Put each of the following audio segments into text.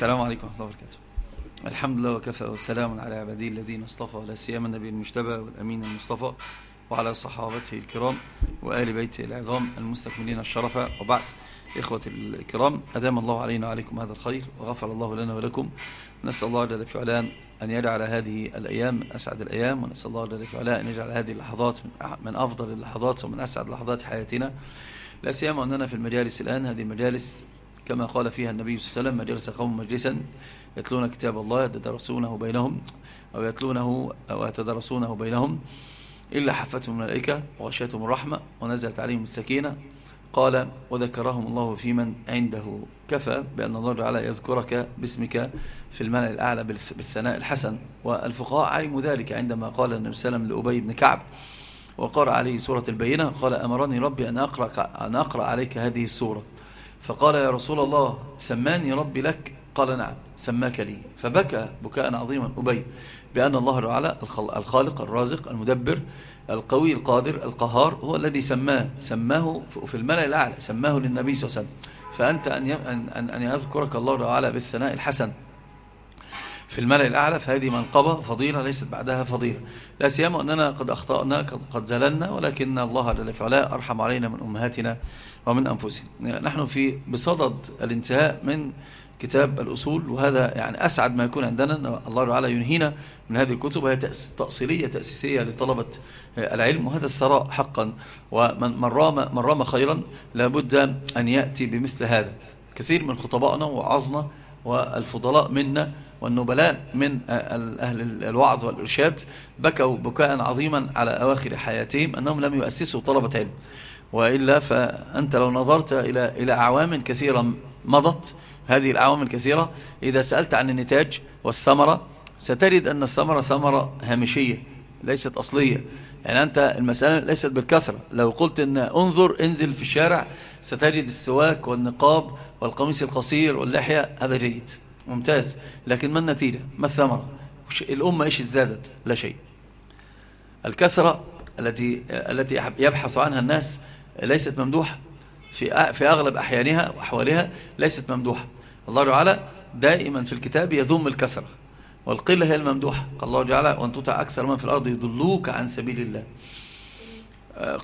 السلام عليكم ورحمة الله وبركاته. الحمد لله وكفى وسلام على عباده الذين اصطفى ولا سيما النبي المجتبى والأمين المصطفى وعلى صحابته الكرام وآل بيته العظام المستكملين الشرف. وبعد إخوة الكرام أدام الله علينا وعليكم هذا الخير وغفر الله لنا ولكم. نسأل الله جل في علان أن يجعل هذه الأيام من أسعد الأيام ونسأل الله جل في علان أن يجعل هذه اللحظات من أفضل اللحظات ومن أسعد لحظات حياتنا. لا سيما أننا في المجالس الآن هذه المجالس كما قال فيها النبي صلى الله عليه وسلم مجلس قوم مجلسا يتلون كتاب الله يتدرسونه بينهم أو يتلونه أو يتدرسونه بينهم إلا حفتهم الملائكة وغشيتهم الرحمة ونزلت عليهم السكينة. قال وذكرهم الله في من عنده. كفى بأن الله تعالى يذكرك باسمك في الملأ الأعلى بالثناء الحسن. والفقهاء علموا ذلك عندما قال النبي صلى الله عليه وسلم لأبي بن كعب وقرأ عليه سورة البينة قال أمرني ربي أن أقرأ, أن أقرأ عليك هذه السورة. فقال يا رسول الله سماني ربي لك؟ قال نعم سماك لي. فبكى بكاء عظيما. أبي بأن الله تعالى الخالق الرازق المدبر القوي القادر القهار هو الذي سماه. سماه في الملأ الأعلى سماه للنبي صلى الله عليه وسلم. فأنت أن أن أن يذكرك الله تعالى بالثناء الحسن. في الملأ الأعلى فهذه منقبة فضيلة ليست بعدها فضيلة. لا سيما أننا قد أخطأنا قد زللنا ولكن الله جل في علاه أرحم علينا من أمهاتنا. ومن أنفسنا نحن في بصدد الانتهاء من كتاب الأصول وهذا يعني أسعد ما يكون عندنا. الله تعالى ينهينا من هذه الكتب وهي تأصيلية تأسيسية لطلبة العلم وهذا الثراء حقا. ومن رام, من رام خيرا لابد أن يأتي بمثل هذا. كثير من خطبائنا وعظنا والفضلاء منا والنبلاء من أهل الوعظ والإرشاد بكوا بكاء عظيما على أواخر حياتهم أنهم لم يؤسسوا طلبة علم. وإلا فأنت لو نظرت إلى إلى أعوام كثيرة مضت هذه الأعوام الكثيرة إذا سألت عن النتاج والثمرة ستجد أن الثمرة ثمرة هامشية ليست أصلية. يعني أنت المسألة ليست بالكثرة. لو قلت أن انظر انزل في الشارع ستجد السواك والنقاب والقميص القصير واللحية هذا جيد ممتاز. لكن ما النتيجة؟ ما الثمرة؟ الأمة إيش ازدادت؟ لا شيء. الكثرة التي التي يبحث عنها الناس ليست ممدوحة. في في أغلب أحيانها وأحوالها ليست ممدوحة. الله تعالى دائما في الكتاب يذم الكثرة والقلة هي الممدوحة. قال الله تعالى وأن تطع أكثر من في الأرض يضلوك عن سبيل الله.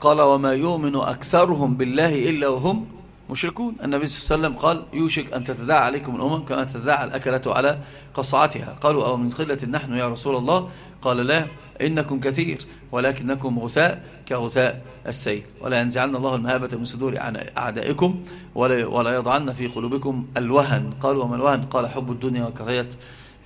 قال وما يؤمن أكثرهم بالله إلا وهم مشركون. النبي صلى الله عليه وسلم قال يوشك أن تتداعى عليكم الأمم كما تتداعى الأكلة على قصعتها. قالوا أو من قلة نحن يا رسول الله؟ قال لا إنكم كثير ولكنكم غثاء كغثاء السيل. ولا ينزعن الله المهابة من صدور أعدائكم ولا, ولا يضعن في قلوبكم الوهن. قالوا وما الوهن؟ قال حب الدنيا وكرهية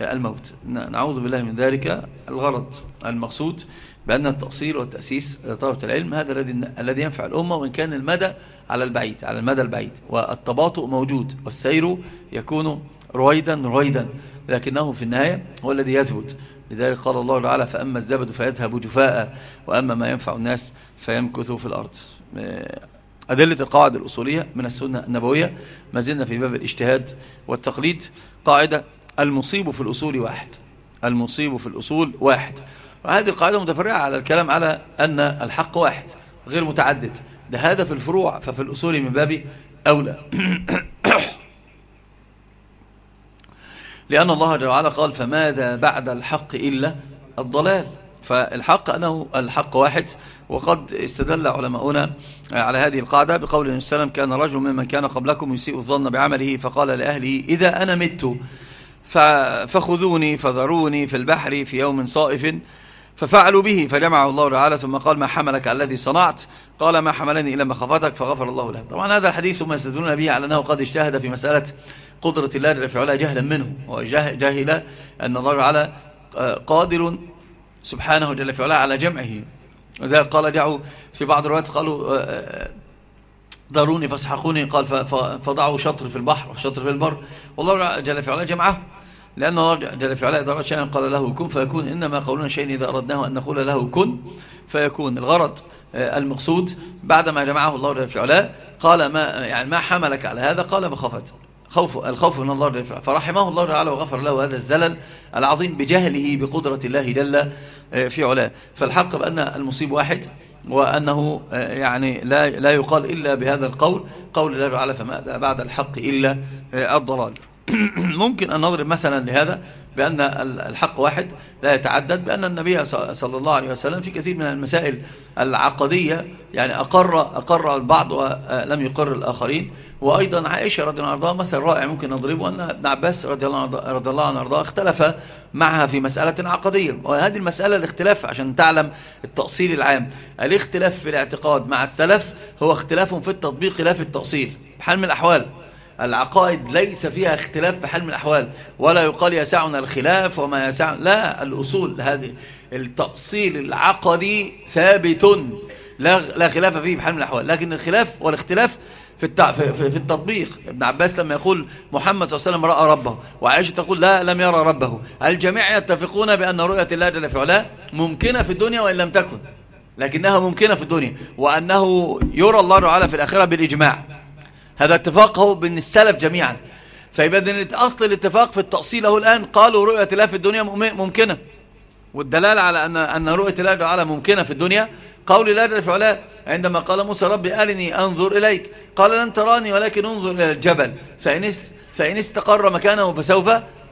الموت. نعوذ بالله من ذلك. الغرض المقصود بأن التأصيل والتأسيس لطلبة العلم هذا الذي الذي ينفع الأمة وإن كان المدى على البعيد على المدى البعيد. والتباطؤ موجود والسير يكون رويدا رويدا. لكنه في النهاية هو الذي يثبت. لذلك قال الله تعالى فأما الزبد فيذهب جفاء وأما ما ينفع الناس فيمكث في الأرض. أدلة القواعد الأصولية من السنة النبوية. ما زلنا في باب الاجتهاد والتقليد. قاعدة المصيب في الأصول واحد. المصيب في الأصول واحد. وهذه القاعدة متفرعة على الكلام على أن الحق واحد غير متعدد. ده هذا في الفروع ففي الأصول من باب أولى. لأن الله جل وعلا قال فماذا بعد الحق إلا الضلال. فالحق أنه الحق واحد. وقد استدل علماؤنا على هذه القاعدة بقول النبي صلى الله عليه وسلم كان رجل ممن كان قبلكم يسيء الظن بعمله فقال لأهله إذا أنا مت فخذوني فذروني في البحر في يوم صائف ففعلوا به فجمعه الله تعالى ثم قال ما حملك الذي صنعت؟ قال ما حملني إلى مخافتك فغفر الله له طبعا هذا الحديث ما يستدلون به على أنه قد اجتهد في مسألة قدرة الله جل في جهلا منه. وجاهل أن الله تعالى قادر سبحانه جل في علاه على جمعه. وذلك قال دعوا في بعض الروايات قالوا ضروني فاسحقوني قال فضعوا شطر في البحر وشطر في البر. والله جل في علاه جمعه. لأن الله جل في علاه إذا أراد شيئا قال له كن فيكون. إنما قولنا شيء إذا أردناه أن نقول له كن فيكون. الغرض المقصود بعدما جمعه الله جل في علاه قال ما يعني ما حملك على هذا قال مخافة. خوف الخوف من الله فرحمه الله تعالى وغفر له هذا الزلل العظيم بجهله بقدرة الله جل في علاه. فالحق بأن المصيب واحد وأنه يعني لا لا يقال إلا بهذا القول. قول الله تعالى فما بعد الحق إلا الضلال. ممكن أن نضرب مثلا لهذا بأن الحق واحد. لا يتعدد بأن النبي صلى الله عليه وسلم في كثير من المسائل العقدية يعني أقر, أقر البعض ولم يقر الآخرين. وأيضا عائشة رضي الله عنها مثل رائع ممكن نضربه أن ابن عباس رضي الله رضي الله عنه أرضاه اختلف معها في مسألة عقدية. وهذه المسألة الاختلاف عشان تعلم التأصيل العام. الاختلاف في الاعتقاد مع السلف هو اختلاف في التطبيق لا في التأصيل. بحال من الأحوال. العقائد ليس فيها اختلاف في حال من الأحوال. ولا يقال يسعنا الخلاف وما يسعنا لا الأصول هذه. التأصيل العقدي ثابت. لا لا خلاف فيه بحال من الأحوال. لكن الخلاف والاختلاف في في, في التطبيق. ابن عباس لما يقول محمد صلى الله عليه وسلم رأى ربه وعائشة تقول لا لم يرى ربه. الجميع يتفقون بأن رؤية الله جل في علاه ممكنة في الدنيا وإن لم تكن؟ لكنها ممكنة في الدنيا. وأنه يرى الله تعالى في الآخرة بالإجماع. هذا اتفاقه بين السلف جميعا. فيبدأ أصل الاتفاق في التأصيل له الآن قالوا رؤية الله في الدنيا ممكنة. والدلالة على أن أن رؤية الله تعالى ممكنة في الدنيا قول الله جل عندما قال موسى ربي أرني أنظر إليك. قال لن تراني ولكن انظر إلى الجبل. فإن, فإن استقر مكانه فسوف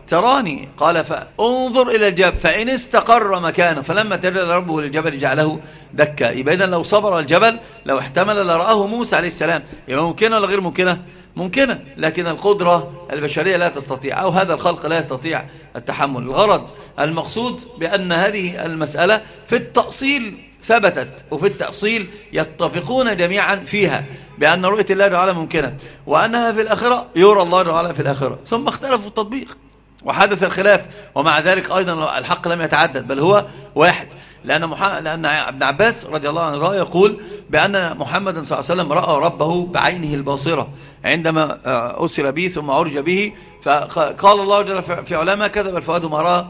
تراني. قال فانظر إلى الجبل. فإن استقر مكانه. فلما تجلى ربه للجبل جعله دكا. يبقى لو صبر الجبل لو احتمل لرآه موسى عليه السلام. يبقى ممكنة ولا غير ممكنة؟ ممكنة. لكن القدرة البشرية لا تستطيع أو هذا الخلق لا يستطيع التحمل. الغرض المقصود بأن هذه المسألة في التأصيل ثبتت وفي التأصيل يتفقون جميعا فيها بأن رؤية الله تعالى ممكنة وأنها في الآخرة يرى الله تعالى في الآخرة. ثم اختلفوا التطبيق وحدث الخلاف ومع ذلك أيضا الحق لم يتعدد بل هو واحد. لأن, مح... لأن ابن عباس رضي الله عنه يقول بأن محمد صلى الله عليه وسلم رأى ربه بعينه الباصرة عندما آه، أسر به ثم عرج به فقال الله جل في علامة كذب الفؤاد ما رأى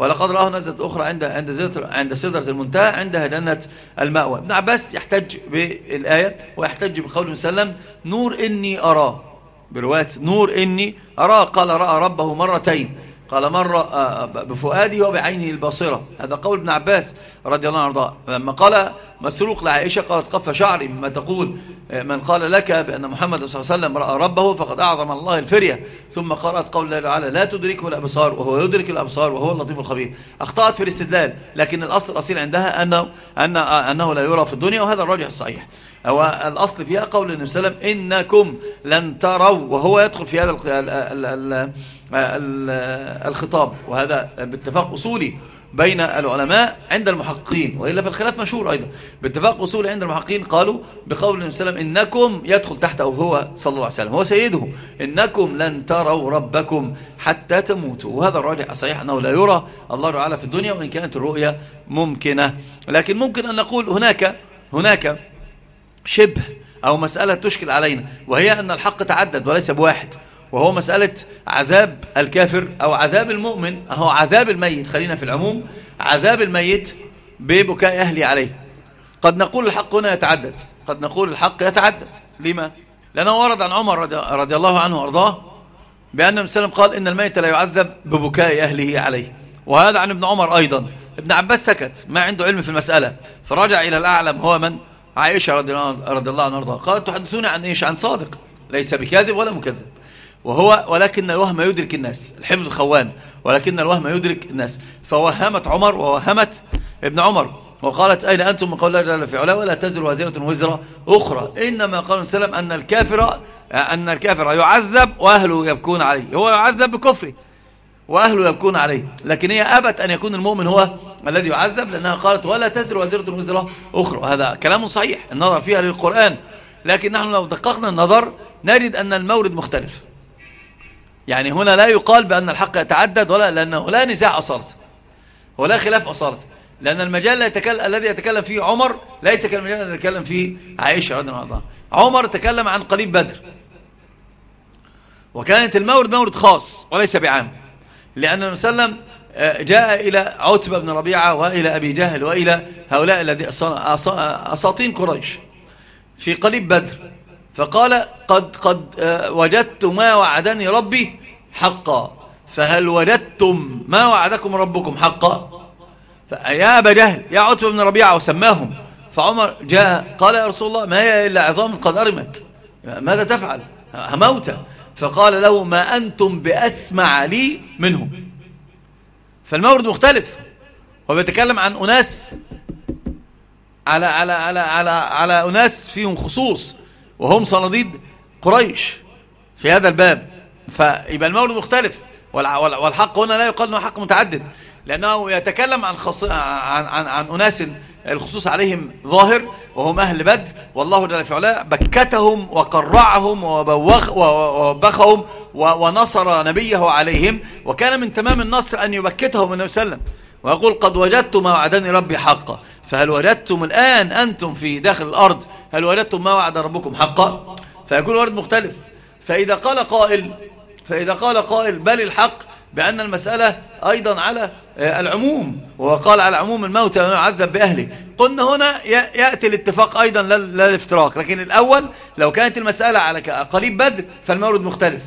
ولقد راه نزلت أخرى عند عند عند سدرة المنتهى عندها جنة المأوى. ابن عباس يحتج بالآية ويحتج بقول وسلم نور إني أراه برواية نور إني أراه قال رأى ربه مرتين. قال مرة آه، بفؤاده وبعينه الباصرة هذا قول ابن عباس رضي الله عنه. لما قال مسروق لعائشة قالت قف شعري مما تقول من قال لك بأن محمد صلى الله عليه وسلم رأى ربه فقد أعظم الله الفرية. ثم قرأت قول الله تعالى لا تدركه الأبصار وهو يدرك الأبصار وهو اللطيف الخبير. أخطأت في الاستدلال لكن الأصل الأصيل عندها أنه, أنه, أنه لا يرى في الدنيا وهذا الراجح الصحيح. هو الأصل فيها قول النبي صلى الله عليه وسلم إنكم لن تروا وهو يدخل في هذا الخطاب وهذا باتفاق أصولي بين العلماء عند المحققين وإلا فالخلاف مشهور أيضا. باتفاق أصولي عند المحققين قالوا بقول النبي صلى الله عليه وسلم إنكم يدخل تحته هو صلى الله عليه وسلم هو سيده إنكم لن تروا ربكم حتى تموتوا. وهذا الراجح الصحيح أنه لا يرى الله تعالى في الدنيا وإن كانت الرؤية ممكنة. لكن ممكن أن نقول هناك هناك شبه أو مسألة تشكل علينا وهي أن الحق تعدد وليس بواحد وهو مسألة عذاب الكافر أو عذاب المؤمن أهو عذاب الميت خلينا في العموم عذاب الميت ببكاء أهلي عليه. قد نقول الحق هنا يتعدد قد نقول الحق يتعدد لما؟ لأنه ورد عن عمر رضي الله عنه وأرضاه بأن وسلم قال إن الميت لا يعذب ببكاء أهله عليه. وهذا عن ابن عمر أيضا. ابن عباس سكت ما عنده علم في المسألة فرجع إلى الأعلم هو من؟ عائشة رضي الله عنها وارضاها. قالت تحدثوني عن إيش؟ عن صادق. ليس بكاذب ولا مكذب. وهو ولكن الوهم يدرك الناس. الحفظ خوان. ولكن الوهم يدرك الناس. فوهمت عمر ووهمت ابن عمر. وقالت أين أنتم؟ من قول الله جل في علا ولا تزر وزيرة وزر أخرى. إنما قال السلام أن الكافر أن الكافر يعذب وأهله يبكون عليه. هو يعذب بكفره. وأهله يبكون عليه. لكن هي أبت أن يكون المؤمن هو الذي يعذب لأنها قالت ولا تزر وزيرة وزر أخرى. هذا كلام صحيح النظر فيها للقرآن. لكن نحن لو دققنا النظر نجد أن المورد مختلف. يعني هنا لا يقال بأن الحق يتعدد ولا لأنه لا نزاع أصالته ولا خلاف أصالته لأن المجال يتكلم الذي يتكلم فيه عمر ليس كالمجال الذي يتكلم فيه عائشة رضي الله عنها. عمر تكلم عن قليب بدر. وكانت المورد مورد خاص وليس بعام. لأن النبي صلى الله عليه وسلم آه، جاء إلى عتبة بن ربيعة وإلى أبي جهل وإلى هؤلاء الذي أساطين قريش في قليب بدر. فقال قد, قد آه، وجدت ما وعدني ربي حقا فهل وجدتم ما وعدكم ربكم حقا؟ يا أبا جهل يا عتبة بن ربيعة وسماهم. فعمر جاء قال يا رسول الله ما هي إلا عظام قد أرمت ماذا تفعل؟ هموت فقال له ما أنتم بأسمع لي منهم. فالمورد مختلف. هو بيتكلم عن أناس على على على على على أناس فيهم خصوص وهم صناديد قريش في هذا الباب. فيبقى المورد مختلف. والحق هنا لا يقال إنه حق متعدد لأنه يتكلم عن, خص... عن, عن, عن أناس الخصوص عليهم ظاهر وهم أهل بدر والله جل في علاه بكتهم وقرعهم وبوخ ووبخهم ونصر نبيه عليهم وكان من تمام النصر أن يبكتهم النبي صلى الله عليه وسلم. ويقول قد وجدت ما وعدني ربي حقا. فهل وجدتم الآن أنتم في داخل الأرض؟ هل وجدتم ما وعد ربكم حقا؟ فيكون الورد مختلف. فإذا قال قائل فإذا قال قائل بل الحق بأن المسألة أيضا على آه، العموم. وهو قال على عموم الموت يعذب بأهله. قلنا هنا يأتي الاتفاق أيضا لا الافتراق لكن الأول لو كانت المسألة على قريب بدر فالمورد مختلف.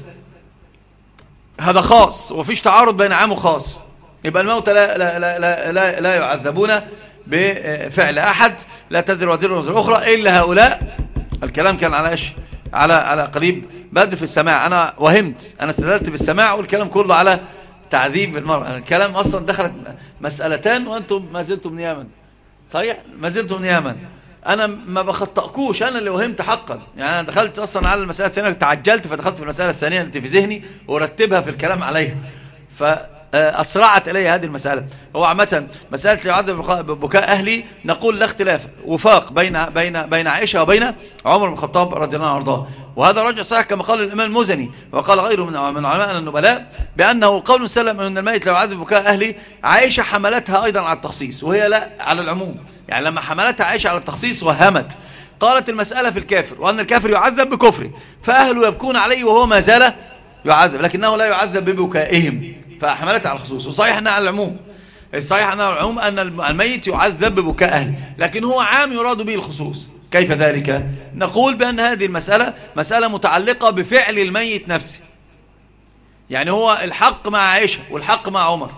هذا خاص وفيش تعارض بين عام وخاص. يبقى الموت لا, لا, لا, لا, لا يعذبون بفعل أحد. لا تزر وزير وزير أخرى إلا هؤلاء. الكلام كان على إيش؟ على على قريب بدر في السماع. أنا وهمت. أنا استدلت بالسماع والكلام كله على تعذيب المرأة. الكلام أصلا دخلت مسألتان وأنتم ما زلتم نياما. صحيح؟ ما زلتم نياما. أنا ما بخطأكوش. أنا اللي وهمت حقا. يعني أنا دخلت أصلا على المسألة الثانية تعجلت فدخلت في المسألة الثانية التي في ذهني ورتبها في الكلام عليها. ف أسرعت إلي هذه المسألة. هو عامة مسألة يعذب بكاء أهلي نقول لا اختلاف وفاق بين بين بين عائشة وبين عمر بن الخطاب رضي الله عنه. وارضاه وهذا رجع صحيح كما قال الإمام المزني وقال غيره من من علماء النبلاء بأنه قول سلم أن الميت لو يعذب بكاء أهلي عائشة حملتها أيضا على التخصيص وهي لا على العموم. يعني لما حملتها عائشة على التخصيص وهمت. قالت المسألة في الكافر وأن الكافر يعذب بكفره فأهله يبكون عليه وهو ما زال يعذب لكنه لا يعذب ببكائهم. فحملتها على الخصوص. وصحيح أنها على العموم. الصحيح أنها على العموم أن الميت يعذب ببكاء أهله. لكن هو عام يراد به الخصوص. كيف ذلك؟ نقول بأن هذه المسألة مسألة متعلقة بفعل الميت نفسه. يعني هو الحق مع عائشة والحق مع عمر.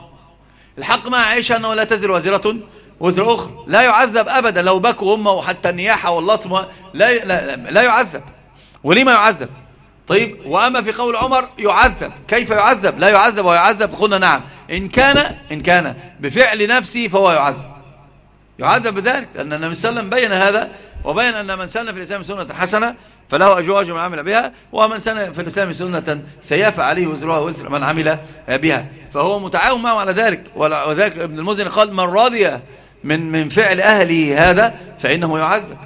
الحق مع عائشة أنه لا تزر وزرة وزر أخرى. لا يعذب أبدا. لو بكوا أمه وحتى النياحة واللطمة لا, لا, لا يعذب. ولما يعذب؟ طيب وأما في قول عمر يعذب. كيف يعذب؟ لا يعذب ويعذب قلنا نعم. إن كان إن كان بفعل نفسه فهو يعذب. يعذب بذلك لأن النبي صلى الله عليه وسلم بين هذا وبين أن من سن في الإسلام سنة حسنة فله أجر من عمل بها ومن سن في الإسلام سنة سيافة عليه وزرها وزر من عمل بها. فهو متعاون معه على ذلك. وذلك ابن المزن قال من راضي من من فعل أهله هذا فإنه يعذب.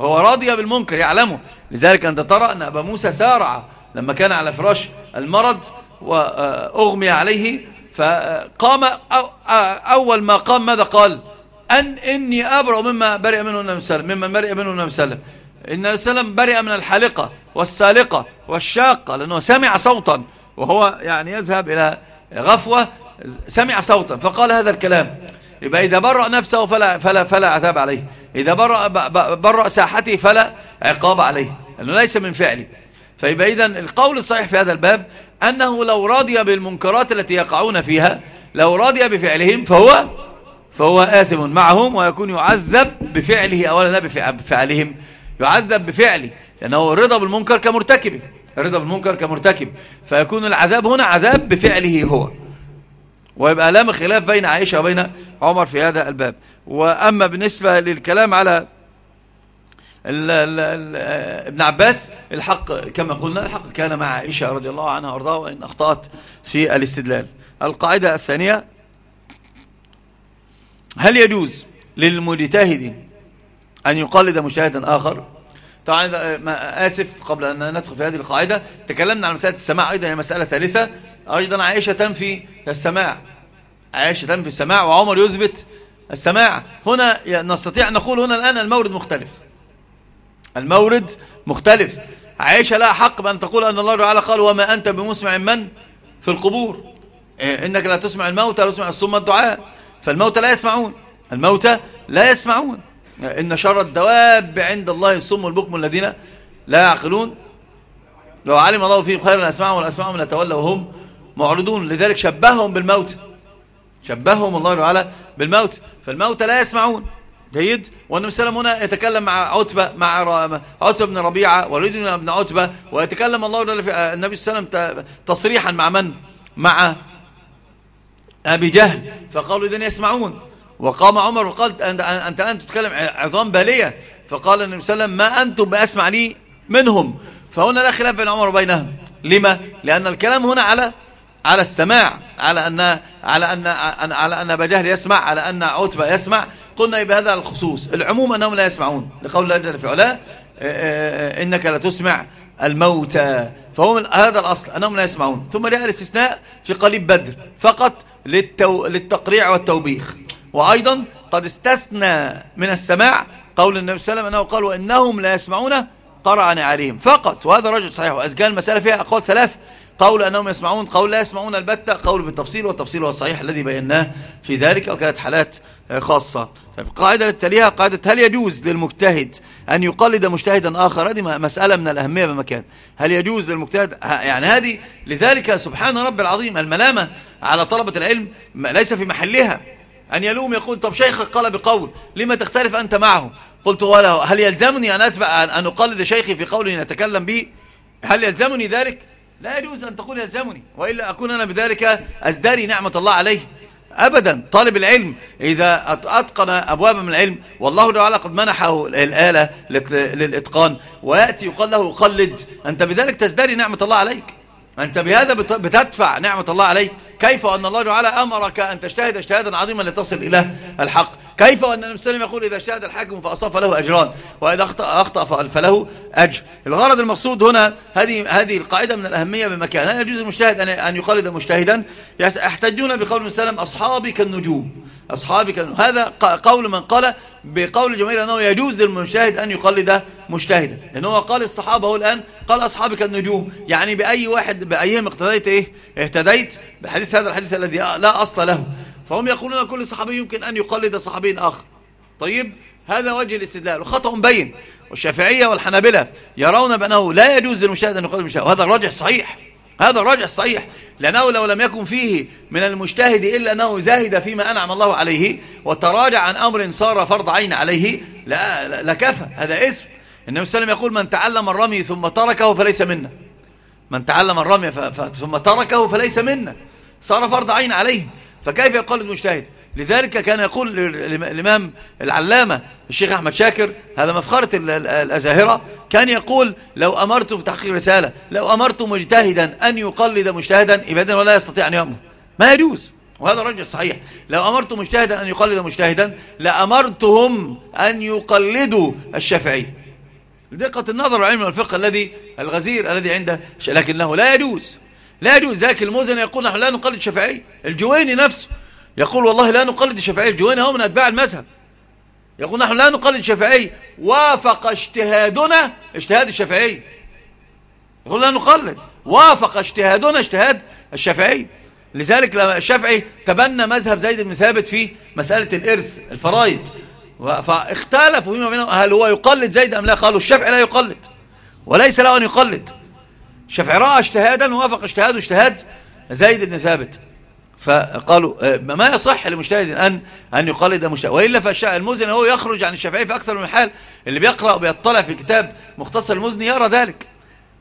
هو راضي بالمنكر يعلمه. لذلك أنت ترى أن أبا موسى سارع لما كان على فراش المرض وأغمي عليه فقام أول ما قام ماذا قال؟ أن إني أبرأ مما برئ منه النبي صلى الله عليه وسلم ممن برئ منه النبي صلى الله عليه وسلم. إن النبي صلى الله عليه وسلم برئ من الحالقة والسالقة والشاقة لأنه سمع صوتا وهو يعني يذهب إلى غفوة سمع صوتا فقال هذا الكلام. يبقى إذا برأ نفسه فلا, فلا, فلا عذاب عليه. إذا برأ, برأ ساحته فلا عقاب عليه. لأنه ليس من فعله فيبقى إذن القول الصحيح في هذا الباب أنه لو راضي بالمنكرات التي يقعون فيها لو راضي بفعلهم فهو فهو آثم معهم ويكون يعذب بفعله أولا لا بفعلهم يعذب بفعله لأنه الرضا بالمنكر كمرتكب الرضا بالمنكر كمرتكب فيكون العذاب هنا عذاب بفعله هو. ويبقى لام خلاف بين عائشة وبين عمر في هذا الباب. وأما بالنسبة للكلام على ابن عباس الحق كما قلنا الحق كان مع عائشة رضي الله عنها وارضاها وإن أخطأت في الاستدلال. القاعدة الثانية هل يجوز للمجتهد أن يقلد مشاهدا آخر؟ طبعا آسف قبل أن ندخل في هذه القاعدة. تكلمنا عن مسألة السماع أيضا هي مسألة ثالثة. أيضا عائشة تنفي السماع. عائشة تنفي السماع وعمر يثبت السماع. هنا نستطيع نقول هنا الآن المورد مختلف. المورد مختلف. عائشة لا حق بأن تقول أن الله تعالى قال وما أنت بمسمع من في القبور. إيه، إنك لا تسمع الموتى لا تسمع الصم الدعاء فالموتى لا يسمعون. الموتى لا يسمعون. إن شر الدواب عند الله الصم البكم الذين لا يعقلون. لو علم الله فيهم خيرا أسمعهم والأسمعهم لتولوا وهم معرضون. لذلك شبههم بالموت. شبههم الله تعالى بالموت. فالموت لا يسمعون. جيد. عليه وسلم هنا يتكلم مع عتبة مع عتبة بن ربيعة وليد بن عتبة ويتكلم الله النبي صلى الله عليه وسلم تصريحا مع من؟ مع أبي جهل. فقالوا إذن يسمعون. وقام عمر وقال أنت الآن تتكلم عظام بالية. فقال النبي صلى الله عليه وسلم ما أنتم بأسمع لي منهم. فهنا لا خلاف بين عمر وبينهم. لما؟ لأن الكلام هنا على على السماع على أن على أن على أن أبا جهل يسمع على أن عتبة يسمع. قلنا بهذا الخصوص. العموم أنهم لا يسمعون لقول الله جل في علاه إنك لا تسمع الموتى. فهم هذا الأصل أنهم لا يسمعون. ثم جاء الاستثناء في قليب بدر فقط للتو للتقريع والتوبيخ. وأيضا قد استثنى من السماع قول النبي صلى الله عليه وسلم أنه قال وإنهم لا يسمعون قرعا عليهم فقط وهذا رجل صحيح كان المسألة فيها أقوال ثلاث قول أنهم يسمعون قول لا يسمعون البتة قول بالتفصيل والتفصيل هو الصحيح الذي بيناه في ذلك وكانت حالات خاصة. طيب قاعدة للتالية قاعدة هل يجوز للمجتهد أن يقلد مجتهدا آخر؟ هذه مسألة من الأهمية بمكان. هل يجوز للمجتهد؟ يعني هذه لذلك سبحان رب العظيم الملامة على طلبة العلم ليس في محلها. أن يلوم يقول طب شيخك قال بقول لما تختلف أنت معه؟ قلت وله هل يلزمني أن أتبع أن أقلد شيخي في قول نتكلم به؟ هل يلزمني ذلك؟ لا يجوز أن تقول يلزمني وإلا أكون أنا بذلك أزدري نعمة الله عليه. أبدا طالب العلم إذا أتقن أبواب من العلم والله تعالى قد منحه الآلة للإتقان ويأتي يقال له قلد أنت بذلك تزدري نعمة الله عليك. أنت بهذا بتدفع نعمة الله عليك. كيف أن الله تعالى أمرك أن تجتهد اجتهادا عظيما لتصل إلى الحق؟ كيف أن النبي صلى الله عليه وسلم يقول إذا اجتهد الحاكم فأصاب فله أجران وإذا أخطأ, أخطأ فله أجر. الغرض المقصود هنا هذه هذه القاعدة من الأهمية بمكان. لا يجوز المجتهد أن يقلد مجتهدا. يحتجون بقول النبي صلى الله عليه وسلم هذا قول من قال بقول جميل أنه يجوز للمجتهد أن يقلد مجتهدا. لأنه قال الصحابة هو الآن قال أصحابي كالنجوم يعني بأي واحد بأيهم اقتديت إيه؟ اهتديت؟ بحديث هذا الحديث الذي لا أصل له. فهم يقولون كل صحابي يمكن أن يقلد صحابي آخر. طيب هذا وجه الاستدلال. وخطأ بين. والشافعية والحنابلة يرون بأنه لا يجوز للمجتهد أن يقلد المجتهد وهذا الراجح صحيح. هذا الراجح صحيح. لأنه لو لم يكن فيه من المجتهد إلا أنه زاهد فيما أنعم الله عليه وتراجع عن أمر صار فرض عين عليه. لا لكفى هذا اسم. النبي صلى الله عليه وسلم يقول من تعلم الرمي ثم تركه فليس منا. من تعلم الرمي ثم تركه فليس منا. صار فرض عين عليه فكيف يقال المجتهد؟ لذلك كان يقول الإمام العلامة الشيخ أحمد شاكر هذا مفخرة الأزاهرة كان يقول لو أمرت في تحقيق رسالة لو أمرت مجتهدا أن يقلد مجتهدا إبدا ولا يستطيع أن يأمر. ما يجوز وهذا رجل صحيح. لو أمرت مجتهدا أن يقلد مجتهدا لأمرتهم أن يقلدوا الشافعي. لدقة النظر والعلم والفقه الذي الغزير الذي عنده لكنه لا يجوز. لا يجوز. ذاك الموزن يقول نحن لا نقلد الشافعي. الجويني نفسه يقول والله لا نقلد الشافعي. الجويني هو من أتباع المذهب. يقول نحن لا نقلد الشافعي. وافق اجتهادنا اجتهاد الشافعي. يقول لا نقلد. وافق اجتهادنا اجتهاد الشافعي. لذلك لما الشافعي تبنى مذهب زيد بن ثابت في مسألة الإرث الفرائض. فاختلفوا فيما بينهم. هل هو يقلد زيد أم لا؟ قالوا الشافعي لا يقلد. وليس له أن يقلد. رأى اجتهادا ووافق اجتهاده اجتهاد زيد بن ثابت. فقالوا آه، ما يصح لمجتهد أن أن يقلد مجتهد وإلا فالمزني هو يخرج عن الشافعي في أكثر من حال اللي بيقرأ وبيطلع في كتاب مختصر المزني يرى ذلك.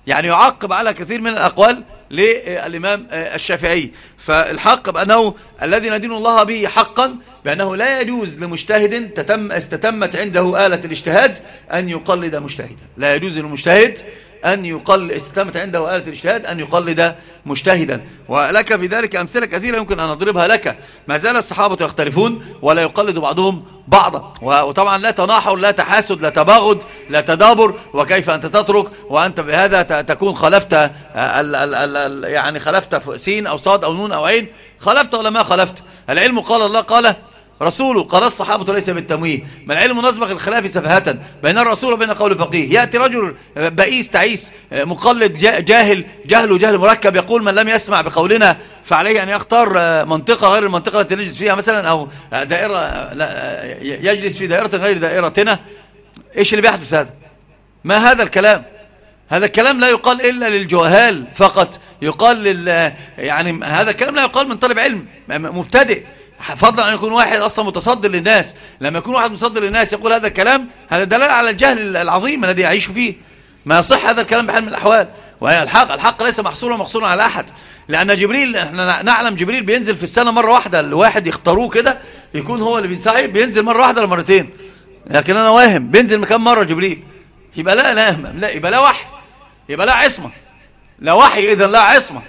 يعني يعقب على كثير من الأقوال للإمام آه، الشافعي. فالحق بأنه الذي ندين الله به حقا بأنه لا يجوز لمجتهد تتم استتمت عنده آلة الاجتهاد أن يقلد مجتهدا. لا يجوز للمجتهد أن يقل استتمت عنده آلة الاجتهاد أن يقلد مجتهدا. ولك في ذلك أمثلة كثيرة يمكن أن أضربها لك. ما زال الصحابة يختلفون ولا يقلد بعضهم بعضا. وطبعا لا تناحر لا تحاسد لا تباغض لا تدابر. وكيف أنت تترك؟ وأنت بهذا تكون خلفت ال يعني خلفت سين أو صاد أو نون أو عين. خلفت ولا ما خلفت؟ العلم قال الله قال رسوله قال الصحابة ليس بالتمويه ما العلم نسبق الخلاف سفهة بين الرسول وبين قول الفقيه يأتي رجل بئيس تعيس مقلد جاهل جهل وجهل مركب يقول من لم يسمع بقولنا فعليه أن يختار منطقة غير المنطقة التي نجلس فيها مثلا أو دائرة يجلس في دائرة غير دائرتنا. إيش اللي بيحدث هذا؟ ما هذا الكلام؟ هذا الكلام لا يقال إلا للجهال فقط يقال لل يعني هذا الكلام لا يقال من طالب علم مبتدئ. فضلا أن يكون واحد أصلا متصدر للناس. لما يكون واحد متصدر للناس يقول هذا الكلام هذا دلالة على الجهل العظيم الذي يعيش فيه. ما يصح هذا الكلام بحال من الأحوال. وهي الحق الحق ليس محصورا مقصورا على أحد. لأن جبريل إحنا نعلم جبريل بينزل في السنة مرة واحدة. الواحد يختاروه كده يكون هو اللي بينسحب بينزل مرة واحدة لمرتين. لكن أنا واهم بينزل كم مرة جبريل؟ يبقى لا لا لا يبقى لا وحي. يبقى لا عصمة. لا وحي إذا لا عصمة.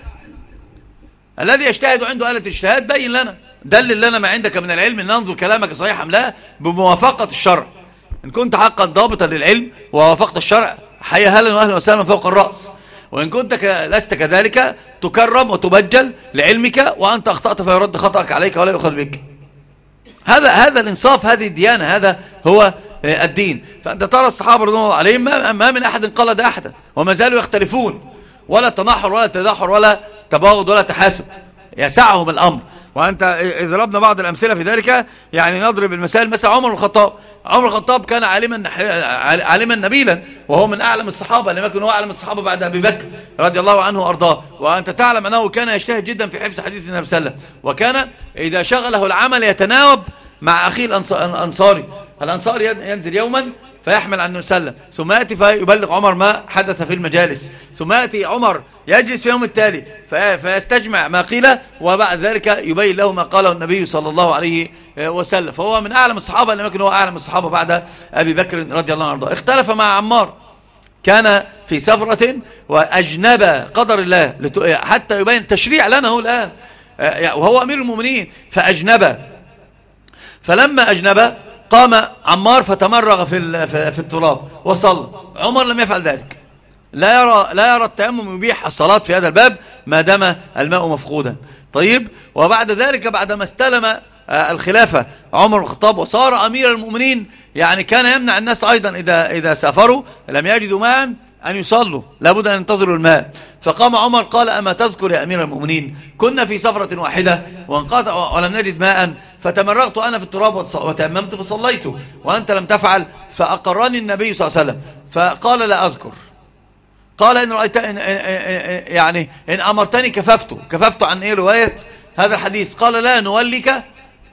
الذي يجتهد عنده آلة اجتهاد بين لنا. دلل لنا ما عندك من العلم ننظر كلامك صحيح أم لا؟ بموافقة الشرع. إن كنت حقا ضابطا للعلم ووافقت الشرع حيا هلا وأهلا وسهلا فوق الرأس. وإن كنت لست كذلك تكرم وتبجل لعلمك وأنت أخطأت فيرد خطأك عليك ولا يؤخذ بك. هذا هذا الإنصاف هذه الديانة هذا هو آه، الدين. فأنت ترى الصحابة رضي الله عليهم ما من أحد قلد أحدا وما زالوا يختلفون. ولا تنحر ولا تدحر ولا تباغض ولا تحاسد يسعهم الأمر. وأنت إذ ضربنا بعض الأمثلة في ذلك يعني نضرب المثال مثلا عمر الخطاب. عمر الخطاب كان عالما عالما نبيلا وهو من أعلم الصحابة لم يكن هو أعلم الصحابة بعد أبي بكر رضي الله عنه وأرضاه. وأنت تعلم أنه كان يجتهد جدا في حفظ حديث النبي صلى الله عليه وسلم. وكان إذا شغله العمل يتناوب مع أخيه الأنصاري. الأنصاري ينزل يوما فيحمل عن وسلم ثم يأتي فيبلغ عمر ما حدث في المجالس. ثم يأتي عمر يجلس في يوم التالي. فيستجمع ما قيل وبعد ذلك يبين له ما قاله النبي صلى الله عليه وسلم. فهو من أعلم الصحابة لم يكن هو أعلم الصحابة بعد أبي بكر رضي الله عنه. اختلف مع عمار. كان في سفرة وأجنب قدر الله حتى يبين تشريع لنا هو الآن. وهو أمير المؤمنين فأجنب. فلما أجنب قام عمار فتمرغ في في التراب وصلى. عمر لم يفعل ذلك. لا يرى لا يرى التيمم يبيح الصلاة في هذا الباب ما دام الماء مفقودا. طيب وبعد ذلك بعدما استلم آه، الخلافة عمر الخطاب وصار أمير المؤمنين يعني كان يمنع الناس أيضا إذا, إذا سافروا لم يجدوا ماء أن يصلوا لابد أن ينتظروا الماء. فقام عمر قال أما تذكر يا أمير المؤمنين؟ كنا في سفرة واحدة وانقطع ولم نجد ماء فتمرغت أنا في التراب وتأممت فصليت وأنت لم تفعل فأقرني النبي صلى الله عليه وسلم. فقال لا أذكر. قال إن رأيت إن يعني إن أمرتني كففت. كففت عن إيه رواية؟ هذا الحديث. قال لا نوليك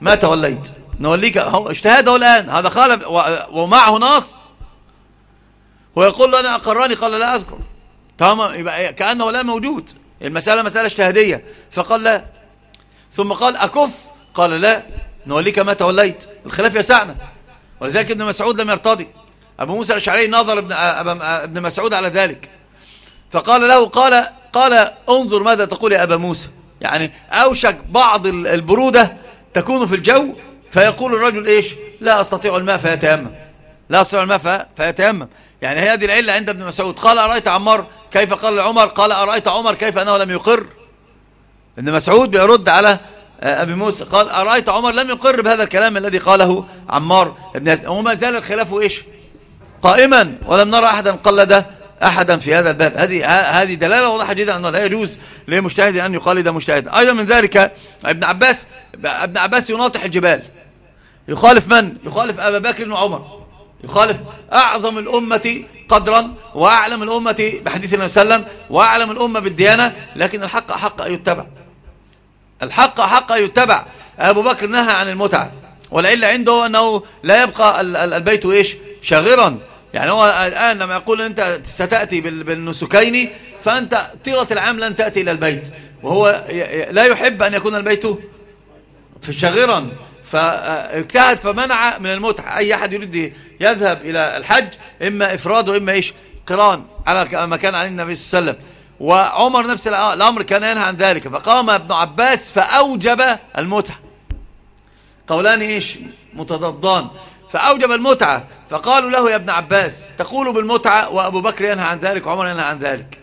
ما توليت. نوليك اجتهاده الآن. هذا قال ومعه نص ويقول له أنا أقراني؟ قال لا أذكر. تمام يبقى كأنه لا موجود. المسألة مسألة اجتهادية. فقال لا. ثم قال أكف؟ قال لا. نوليك ما توليت. الخلاف يسعنا. ولذلك ابن مسعود لم يرتضي. أبو موسى الأشعري نظر ابن, ابن مسعود على ذلك. فقال له قال قال انظر ماذا تقول يا أبا موسى. يعني أوشك بعض البرودة تكون في الجو فيقول الرجل إيش؟ لا أستطيع الماء فيتيمم. لا أستطيع الماء فيتيمم. يعني هذه العلة عند ابن مسعود. قال أرأيت عمار كيف قال لعمر؟ قال أرأيت عمر كيف أنه لم يقر؟ ابن مسعود بيرد على آه، أبي موسى. قال أرأيت عمر لم يقر بهذا الكلام الذي قاله عمار ابن وما زال الخلاف إيش؟ قائما ولم نرى أحدا قلد أحدا في هذا الباب. هذه هذه دلالة واضحة جدا أنه لا يجوز لمجتهد أن يقلد مجتهد. أيضا من ذلك ابن عباس ابن عباس يناطح الجبال. يخالف من؟ يخالف أبا بكر وعمر. يخالف أعظم الأمة قدرا وأعلم الأمة بحديث النبي صلى الله عليه وسلم وأعلم الأمة بالديانة لكن الحق حق أن يتبع. الحق حق أن يتبع. أبو بكر نهى عن المتعة والعلة عنده أنه لا يبقى البيت إيش؟ شاغرا. يعني هو الآن لما يقول أنت ستأتي بالنسكين فأنت طيلة العام لن تأتي إلى البيت. وهو لا يحب أن يكون البيت شاغرا. فاجتهد فمنع من المتعة أي أحد يريد يذهب إلى الحج إما إفراد وإما إيش؟ قران على ما كان عليه النبي صلى الله عليه وسلم. وعمر نفس الأمر كان ينهى عن ذلك. فقام ابن عباس فأوجب المتعة. قولان إيش؟ متضادان. فأوجب المتعة. فقالوا له يا ابن عباس تقول بالمتعة وأبو بكر ينهى عن ذلك وعمر ينهى عن ذلك.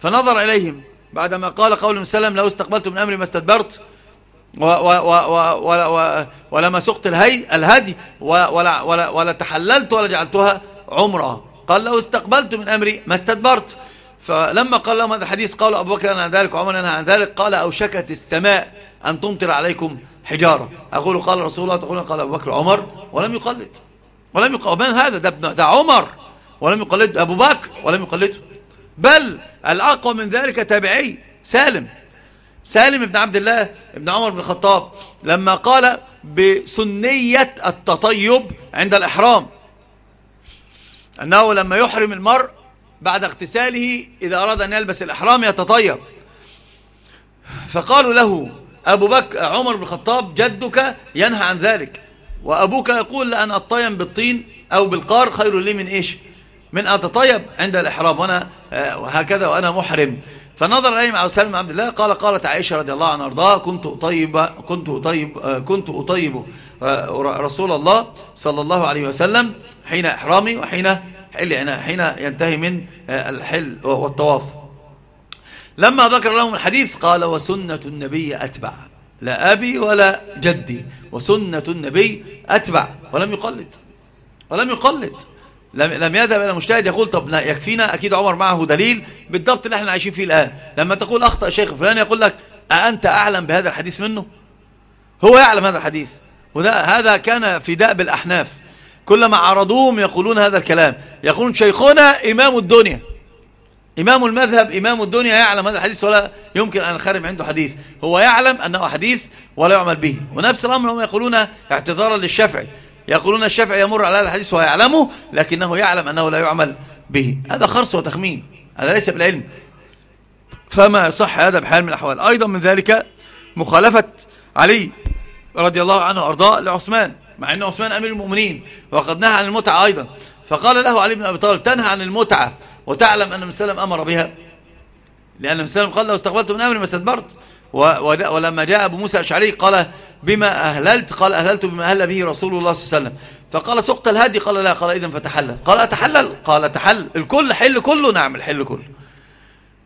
فنظر إليهم. بعدما قال قول وسلم لو استقبلت من أمري ما استدبرت. ولما سقت الهدي ولا, ولا, ولا تحللت ولا جعلتها عمرة. قال لو استقبلت من أمري ما استدبرت. فلما قال لهم هذا الحديث قالوا أبو بكر عن ذلك وعمر عن ذلك قال أوشكت السماء أن تمطر عليكم حجارة. أقول قال رسول الله تقول قال أبو بكر عمر ولم يقلد. ولم يقلد من هذا؟ ده, ده عمر. ولم يقلد أبو بكر ولم يقلده بل الأقوى من ذلك تابعي سالم. سالم بن عبد الله بن عمر بن الخطاب لما قال بسنية التطيب عند الإحرام أنه لما يحرم المرء بعد اغتساله إذا أراد أن يلبس الإحرام يتطيب. فقالوا له أبو بكر عمر بن الخطاب جدك ينهى عن ذلك وأبوك يقول لأن أطيم بالطين أو بالقار خير لي من إيش؟ من أتطيب عند الإحرام وأنا آه، هكذا وأنا محرم. فنظر إليهم على سلم عبد الله قال قالت عائشة رضي الله عنها أرضاها كنت أطيب كنت أطيب آه، كنت أطيب آه، رسول الله صلى الله عليه وسلم حين إحرامي وحين حين ينتهي من الحل والطواف. لما ذكر لهم الحديث قال وسنة النبي أتبع لا أبي ولا جدي وسنة النبي أتبع ولم يقلد ولم يقلد. لم لم يذهب إلى مجتهد يقول طب يكفينا؟ أكيد عمر معه دليل بالضبط اللي إحنا عايشين فيه الآن. لما تقول أخطأ شيخ فلان يقول لك أأنت أعلم بهذا الحديث منه؟ هو يعلم هذا الحديث. وده هذا كان في دأب الأحناف كلما عرضوهم يقولون هذا الكلام. يقولون شيخنا إمام الدنيا. إمام المذهب إمام الدنيا يعلم هذا الحديث ولا يمكن أن الخارم عنده حديث. هو يعلم أنه حديث ولا يعمل به. ونفس الأمر هم يقولون اعتذارا للشافعي. يقولون الشافعي يمر على هذا الحديث ويعلمه لكنه يعلم أنه لا يعمل به. هذا خرص وتخمين. هذا ليس بالعلم. فما صح هذا بحال من الأحوال. أيضا من ذلك مخالفة علي رضي الله عنه وأرضاه لعثمان مع أن عثمان أمير المؤمنين وقد نهى عن المتعة أيضا. فقال له علي بن أبي طالب تنهى عن المتعة وتعلم أن مسلم أمر بها. لأن مسلم قال لو استقبلت من أمري ما استدبرت. ولما جاء أبو موسى الأشعري قال بما أهللت قال أهللت بما أهل به رسول الله صلى الله عليه وسلم. فقال سقط الهدي؟ قال لا. قال إذن فتحلل قال أتحلل؟ قال تحلل الكل حل كله؟ نعم الحل كله.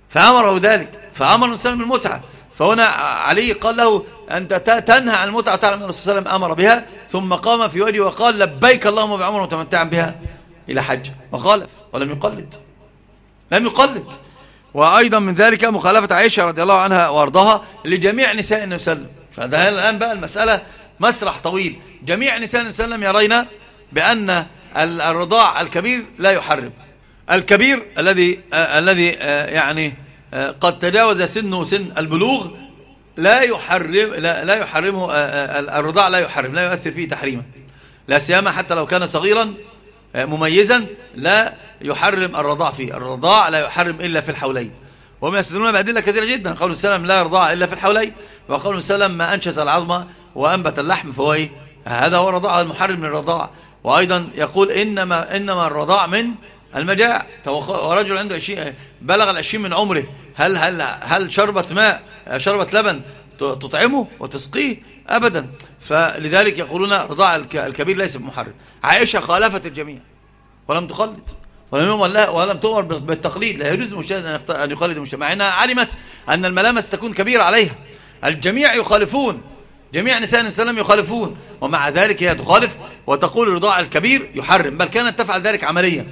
فأمره ذلك. فأمر مسلم بالمتعة. فهنا علي قال له أنت تنهى عن المتعة تعلم أن الرسول صلى الله عليه وسلم أمر بها. ثم قام في وجهه وقال لبيك اللهم بعمر متمتعا بها إلى حج. وخالف ولم يقلد. لم يقلد. وأيضا من ذلك مخالفة عائشة رضي الله عنها وأرضاها لجميع نساء النبي صلى الله عليه وسلم. فده الآن بقى المسألة مسرح طويل. جميع نساء النبي صلى الله عليه وسلم يرين بأن الرضاع الكبير لا يحرم. الكبير الذي آه الذي آه يعني آه قد تجاوز سنه سن البلوغ لا يحرم لا, لا يحرمه الرضاع لا يحرم لا يؤثر فيه تحريما. لا سيما حتى لو كان صغيرا مميزا لا يحرم الرضاع فيه. الرضاع لا يحرم إلا في الحولين. وهم يستدلون بأدلة كثيرة جدا. قول السلام لا يرضع إلا في الحولين. وقول السلام ما أنشز العظم وأنبت اللحم فهو إيه هذا هو الرضاع المحرم من الرضاع وأيضا يقول إنما, إنما الرضاع من المجاع. ورجل عنده عشرين بلغ العشرين من عمره. هل, هل, هل شربة ماء شربة لبن تطعمه وتسقيه؟ أبدا. فلذلك يقولون رضاع الكبير ليس بمحرم. عائشة خالفت الجميع ولم تخلد. ولم يؤمر لها ولم تؤمر بالتقليد. لا يجوز المجتهد أن يقلد المجتهد مع أنها علمت أن الملامس تكون كبيرة عليها. الجميع يخالفون. جميع نساء السلام يخالفون. ومع ذلك هي تخالف وتقول الرضاع الكبير يحرم. بل كانت تفعل ذلك عمليا.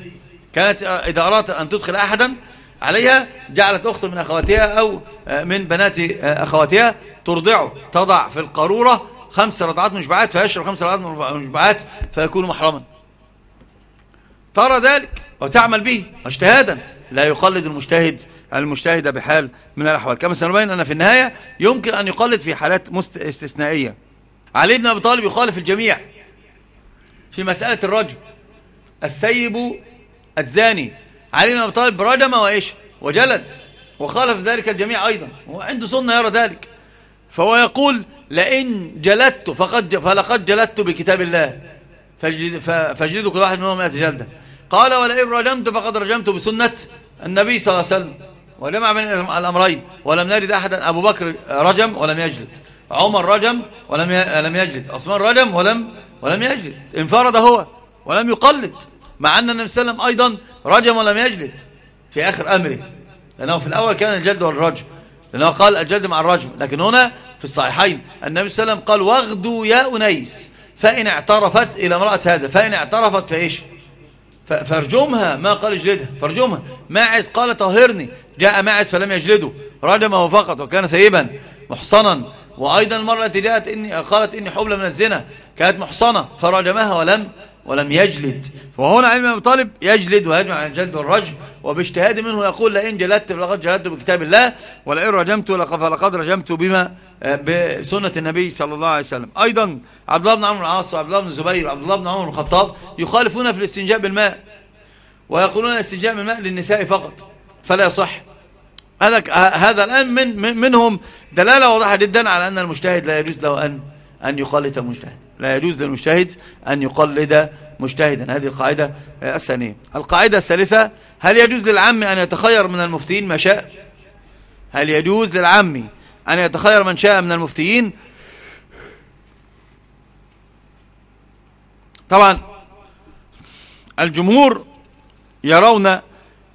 كانت إذا أردت أن تدخل أحدا عليها جعلت أخت من أخواتها أو من بنات أخواتها ترضعه تضع في القارورة خمس رضعات مشبعات فيشرب خمس رضعات مشبعات فيكون محرما. ترى ذلك وتعمل به اجتهادا. لا يقلد المجتهد المجتهد بحال من الأحوال. كما سنبين أن في النهاية يمكن أن يقلد في حالات استثنائية. علي بن أبي طالب يخالف الجميع في مسألة الرجم السيب الزاني. علي بن أبي طالب رجم وإيش؟ وجلد. وخالف ذلك الجميع أيضا. وعنده سنة يرى ذلك. فهو يقول لئن جلدت فقد فلقد جلدت بكتاب الله. فاجلدوا كل واحد منهم مئة جلدة. قال ولئن رجمت فقد رجمت بسنة النبي صلى الله عليه وسلم. وجمع بين الأمرين. ولم نجد أحدا. أبو بكر رجم ولم يجلد عمر رجم ولم لم يجلد عثمان رجم ولم ولم يجلد انفرد هو ولم يقلد. مع أن النبي صلى الله عليه وسلم أيضا رجم ولم يجلد في آخر أمره. لأنه في الأول كان الجلد والرجم. لأنه قال الجلد مع الرجم. لكن هنا في الصحيحين النبي صلى الله عليه وسلم قال واغدوا يا أنيس. فإن اعترفت إلى امرأة هذا. فإن اعترفت فإيش؟ فارجمها ما قال اجلدها. فارجمها ماعز قال طهرني جاء ماعز فلم يجلده. رجمه فقط وكان ثيبا محصنا. وأيضا المرة التي جاءت إني قالت إني حبلى من الزنا. كانت محصنة. فرجمها ولم ولم يجلد. فهنا علم أبي طالب يجلد ويجمع عن الجلد والرجم وباجتهاد منه يقول لئن جلدت فلقد جلدت بكتاب الله ولئن رجمت فلقد رجمت بما آه، بسنة النبي صلى الله عليه وسلم. أيضا عبد الله بن عمرو العاص وعبد الله بن الزبير وعبد الله بن عمر بن الخطاب يخالفون في الاستنجاء بالماء ويقولون الاستنجاء بالماء للنساء فقط فلا يصح. هذا الآن من منهم دلالة واضحة جدا على أن المجتهد لا يجوز له أن أن يقلد المجتهد. لا يجوز للمجتهد أن يقلد مجتهدا. هذه القاعدة الثانية. القاعدة الثالثة هل يجوز للعم أن يتخير من المفتين ما شاء؟ هل يجوز للعم أن يتخير من شاء من المفتيين؟ طبعا الجمهور يرون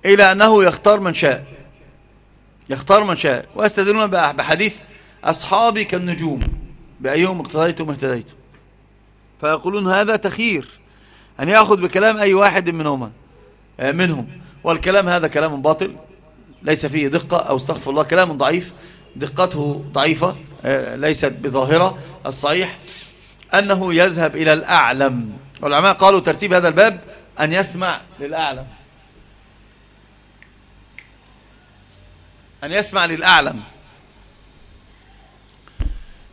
إلى أنه يختار من شاء. يختار من شاء. ويستدلون بحديث أصحابي كالنجوم بأيهم اقتضيتم اهتديتم فيقولون هذا تخيير أن يأخذ بكلام أي واحد منهما آه، منهم. والكلام هذا كلام باطل ليس فيه دقة أو استغفر الله كلام ضعيف. دقته ضعيفة آه، ليست بظاهرة. الصحيح أنه يذهب إلى الأعلم. والعلماء قالوا ترتيب هذا الباب أن يسمع للأعلم. أن يسمع للأعلم.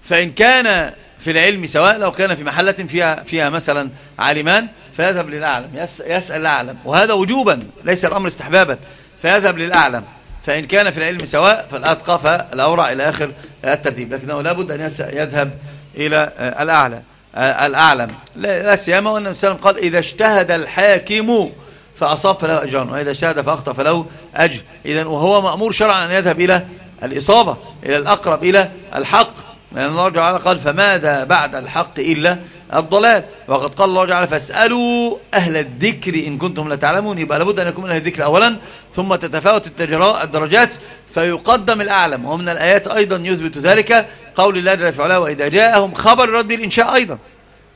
فإن كان في العلم سواء لو كان في محلة فيها, فيها مثلا عالمان فيذهب للأعلم. يسأل الأعلم. وهذا وجوبا ليس الأمر استحبابا. فيذهب للأعلم. فإن كان في العلم سواء فالأتقى فالأورع إلى آخر الترتيب. لكنه لابد أن يذهب إلى الأعلى الأعلم. لا سيما وأن النبي قال إذا اجتهد الحاكم فأصاب فله أجران وإذا اجتهد فأخطأ فله أجر. إذن وهو مأمور شرعا أن يذهب إلى الإصابة إلى الأقرب إلى الحق. لأن الله تعالى قال فماذا بعد الحق إلا الضلال. وقد قال الله تعالى فاسألوا أهل الذكر إن كنتم لا تعلمون. يبقى لابد أن يكون أهل الذكر أولا ثم تتفاوت الدرجات فيقدم الأعلم. ومن الآيات أيضا يثبت ذلك قول الله جل في وإذا جاءهم خبر رد الإنشاء أيضا.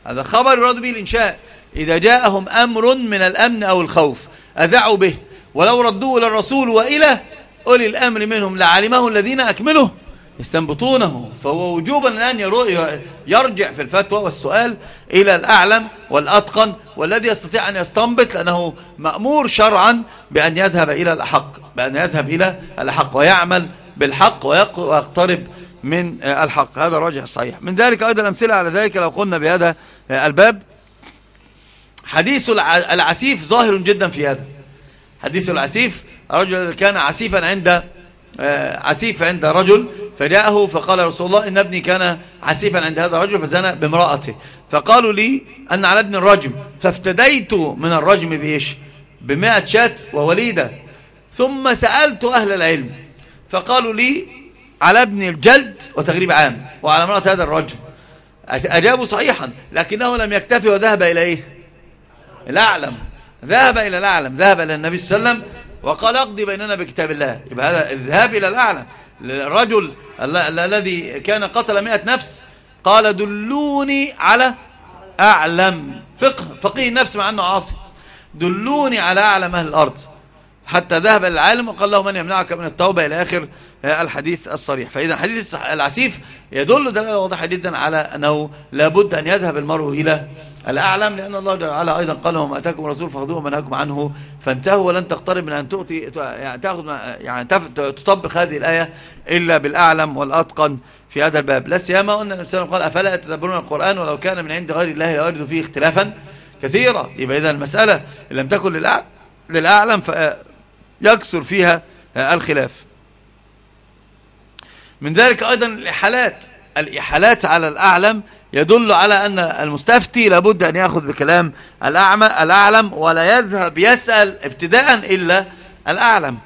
هذا خبر رد بالإنشاء إذا جاءهم أمر من الأمن أو الخوف أذعوا به. ولو ردوه إلى الرسول وإلى أولي الأمر منهم لعلمه الذين أكمله يستنبطونه. فهو وجوبا الآن يرجع في الفتوى والسؤال إلى الأعلم والأتقن والذي يستطيع أن يستنبط لأنه مأمور شرعا بأن يذهب إلى الحق بأن يذهب إلى الحق ويعمل بالحق ويقترب من الحق. هذا الراجح الصحيح. من ذلك أيضا الأمثلة على ذلك لو قلنا بهذا الباب. حديث العسيف ظاهر جدا في هذا. حديث العسيف رجل كان عسيفا عند آه، عسيف عند رجل فجاءه فقال رسول الله إن ابني كان عسيفا عند هذا الرجل فزنى بامرأته فقالوا لي أن على ابن الرجم. فافتديت من الرجم بإيش؟ بمائة شات ووليدة. ثم سألت أهل العلم. فقالوا لي على ابن الجلد وتغريب عام. وعلى امرأة هذا الرجل. أجابوا صحيحا. لكنه لم يكتفي وذهب إلى إيه؟ الأعلم ذهب إلى الأعلم. ذهب إلى النبي صلى الله عليه وسلم وقال اقضي بيننا بكتاب الله. يبقى هذا الذهاب إلى الأعلم. الرجل الذي كان قتل مئة نفس قال دلوني على أعلم. فقه فقيه النفس مع أنه عاصي. دلوني على أعلم أهل الأرض. حتى ذهب العالم وقال له من يمنعك من التوبة إلى آخر الحديث الصريح. فإذا حديث العسيف يدل دلالة واضحة جدا على أنه لابد أن يذهب المرء إلى الأعلم لأن الله تعالى أيضا قال وما أتاكم الرسول فخذوه ومنهاكم عنه فانتهوا ولن تقترب من أن تؤتي يعني تأخذ يعني تطبق هذه الآية إلا بالأعلم والأتقن في هذا الباب. لا سيما أن النبي قال أفلا يتدبرون القرآن ولو كان من عند غير الله لوجدوا فيه اختلافا كثيرا. يبقى إذا المسألة إن لم تكن للأعلم فيكثر فيها الخلاف. من ذلك أيضا الإحالات الإحالات على الأعلم يدل على أن المستفتي لابد أن يأخذ بكلام الأعمى الأعلم ولا يذهب يسأل ابتداء إلا الأعلم.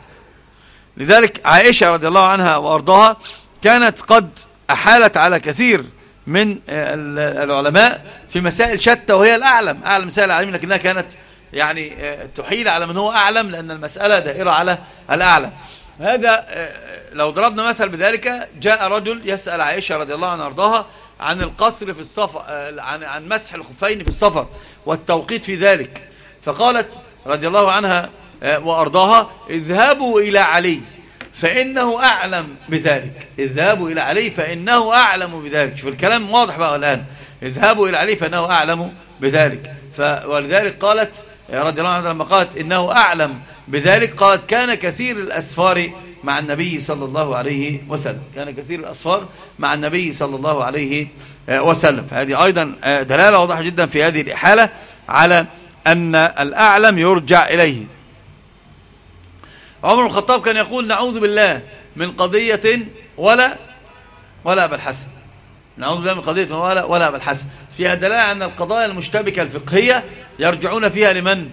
لذلك عائشة رضي الله عنها وأرضاها كانت قد أحالت على كثير من العلماء في مسائل شتى وهي الأعلم. أعلم مسائل العلم لكنها كانت يعني تحيل على من هو أعلم لأن المسألة دائرة على الأعلم. هذا لو ضربنا مثل بذلك جاء رجل يسأل عائشة رضي الله عنها أرضاها عن القصر في السفر عن عن مسح الخفين في السفر والتوقيت في ذلك. فقالت رضي الله عنها آه، وأرضاها اذهبوا إلى علي فإنه أعلم بذلك. اذهبوا إلى علي فإنه أعلم بذلك. شوف الكلام واضح بقى الآن. اذهبوا إلى علي فإنه أعلم بذلك. ولذلك قالت رضي الله عنها لما قالت إنه أعلم بذلك قالت كان كثير الأسفار مع النبي صلى الله عليه وسلم. كان كثير الأسفار مع النبي صلى الله عليه وسلم. فهذه أيضا دلالة واضحة جدا في هذه الإحالة على أن الأعلم يرجع إليه. عمر الخطاب كان يقول نعوذ بالله من قضية ولا ولا أبا الحسن. نعوذ بالله من قضية ولا ولا أبا الحسن. فيها دلالة أن القضايا المشتبكة الفقهية يرجعون فيها لمن؟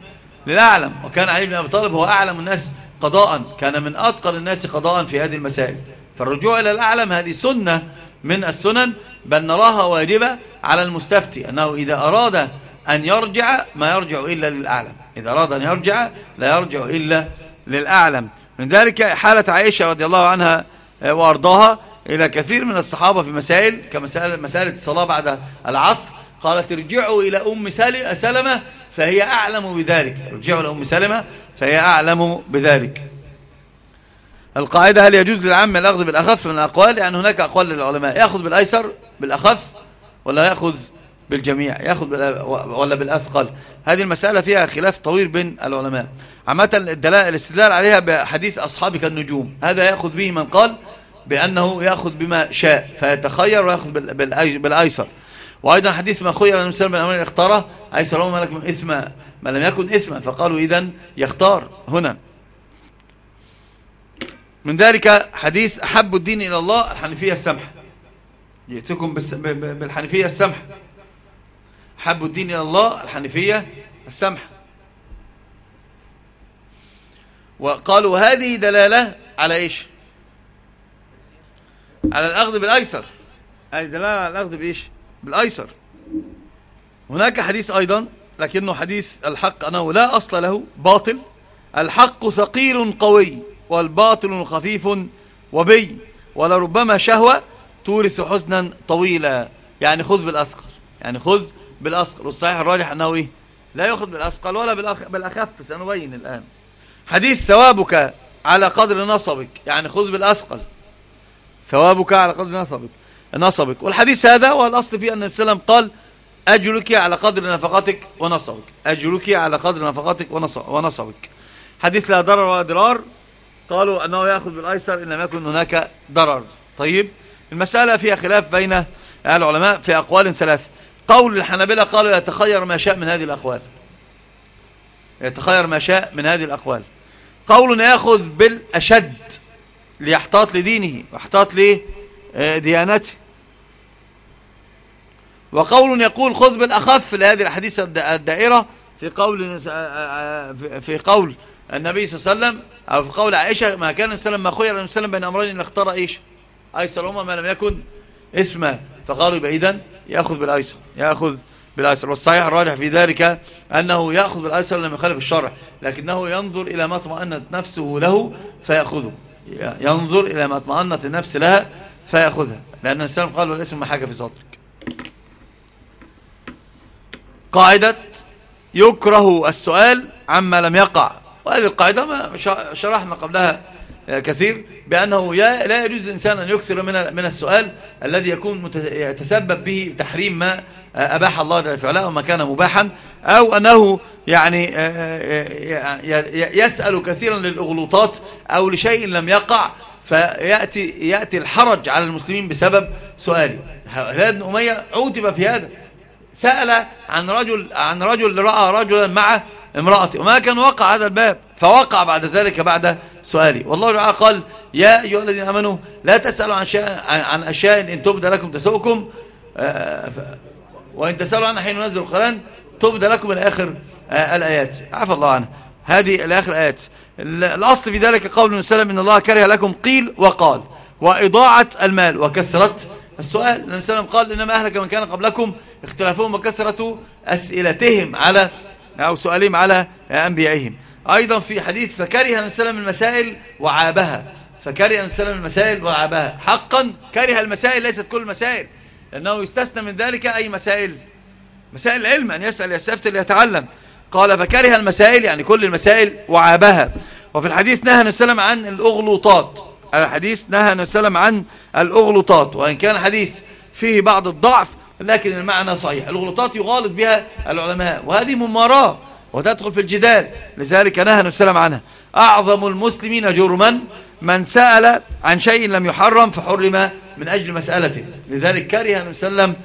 للأعلم وكان علي بن أبي طالب هو أعلم الناس قضاء. كان من أتقن الناس قضاء في هذه المسائل. فالرجوع إلى الأعلم هذه سنة من السنن بل نراها واجبة على المستفتي أنه إذا أراد أن يرجع ما يرجع إلا للأعلم. إذا أراد أن يرجع لا يرجع إلا للأعلم. من ذلك حالة عائشة رضي الله عنها وأرضاها إلى كثير من الصحابة في مسائل كمسألة مسألة الصلاة بعد العصر. قالت ارجعوا إلى أم سلمة فهي أعلم بذلك. ارجعوا إلى أم سلمة فهي أعلم بذلك. القاعدة هل يجوز للعام الأخذ بالأخف من الأقوال؟ يعني هناك أقوال للعلماء. يأخذ بالأيسر بالأخف ولا يأخذ بالجميع؟ يأخذ ولا بالأثقل؟ هذه المسألة فيها خلاف طويل بين العلماء. عامة الاستدلال عليها بحديث أصحابك النجوم. هذا يأخذ به من قال بأنه يأخذ بما شاء فيتخير ويأخذ بالأيسر. وأيضا حديث ما خير النبي صلى وسلم اختاره أيسر هو ملك من إثم ما لم يكن إثما فقالوا إذن يختار هنا. من ذلك حديث أحب الدين إلى الله الحنفية السمحة يأتيكم بالحنفية السمحة أحب الدين إلى الله الحنفية السمحة وقالوا هذه دلالة على إيش؟ على الأخذ بالأيسر. هذه دلالة على الأخذ بإيش؟ بالأيسر. هناك حديث أيضا لكنه حديث الحق أنه لا أصل له باطل. الحق ثقيل قوي والباطل خفيف وبي ولربما شهوة تورث حزنا طويلا. يعني خذ بالأثقل. يعني خذ بالأثقل. والصحيح الراجح أنه إيه؟ لا يأخذ بالأثقل ولا بالأخف سنبين الآن. حديث ثوابك على قدر نصبك. يعني خذ بالأثقل. ثوابك على قدر نصبك. نصبك. والحديث هذا والأصل فيه أن النبي صلى الله عليه وسلم قال أجرك على قدر نفقتك ونصبك. أجرك على قدر نفقتك ونصبك. حديث لا ضرر ولا ضرار. قالوا أنه يأخذ بالأيسر إن لم يكن هناك ضرر. طيب المسألة فيها خلاف بين العلماء في أقوال ثلاثة. قول الحنابلة قالوا يتخير ما شاء من هذه الأقوال. يتخير ما شاء من هذه الأقوال. قول يأخذ بالأشد ليحتاط لدينه واحتاط لديانته وقول يقول خذ بالأخف لهذه الحديث الدائرة في قول في قول النبي صلى الله عليه وسلم أو في قول عائشة ما كان السلام ما خير صلى بين أمرين اختار إيش أيسرهما ما لم يكن اسما. فقالوا يبقى يأخذ بالأيسر يأخذ بالأيسر. والصحيح الراجح في ذلك أنه يأخذ بالأيسر لم يخالف الشرع لكنه ينظر إلى ما اطمأنت نفسه له فيأخذه. ينظر إلى ما اطمأنت النفس لها فيأخذها. لأن السلام قال والاسم ما حاجة في صدرك. قاعدة يكره السؤال عما لم يقع. وهذه القاعدة ما شرحنا قبلها كثير بأنه لا يجوز الإنسان أن يكثر من من السؤال الذي يكون يتسبب به تحريم ما أباح الله جل وعلا وما كان مباحا أو أنه يعني يسأل كثيرا للأغلوطات أو لشيء لم يقع فيأتي يأتي الحرج على المسلمين بسبب سؤاله هلال بن أمية عوتب في هذا. سأل عن رجل عن رجل رأى رجلا مع امرأته. وما كان وقع هذا الباب فوقع بعد ذلك بعد سؤالي. والله تعالى قال يا أيها الذين أمنوا لا تسألوا عن, عن أشياء إن تبدى لكم تسؤكم آه، وإن تسألوا عنها حين ننزل القرآن تبدى لكم الآخر آه، الآيات. عفى الله عنها هذه الآخر الآيات الأصل في ذلك قول صلى إن الله كره لكم قيل وقال وإضاعة المال وكثرة السؤال. النبي صلى الله عليه وسلم قال إنما أهلك من كان قبلكم اختلافهم وكثرة أسئلتهم على أو سؤالهم على أنبيائهم. أيضا في حديث فكره النبي صلى المسائل وعابها. فكره النبي صلى المسائل وعابها. حقا كره المسائل ليست كل المسائل. لأنه يستثنى من ذلك أي مسائل. مسائل العلم أن يسأل يستفتي ليتعلم قال فكره المسائل يعني كل المسائل وعابها. وفي الحديث نهى النبي صلى عن الأغلوطات الحديث نهى النبي صلى عن الأغلوطات وإن كان حديث فيه بعض الضعف لكن المعنى صحيح. الغلطات يغالط بها العلماء. وهذه مماراة وتدخل في الجدال. لذلك نهى السلام عنها أعظم المسلمين جرما من سأل عن شيء لم يحرم فحرم من أجل مسألته لذلك كره النبي صلى الله عليه وسلم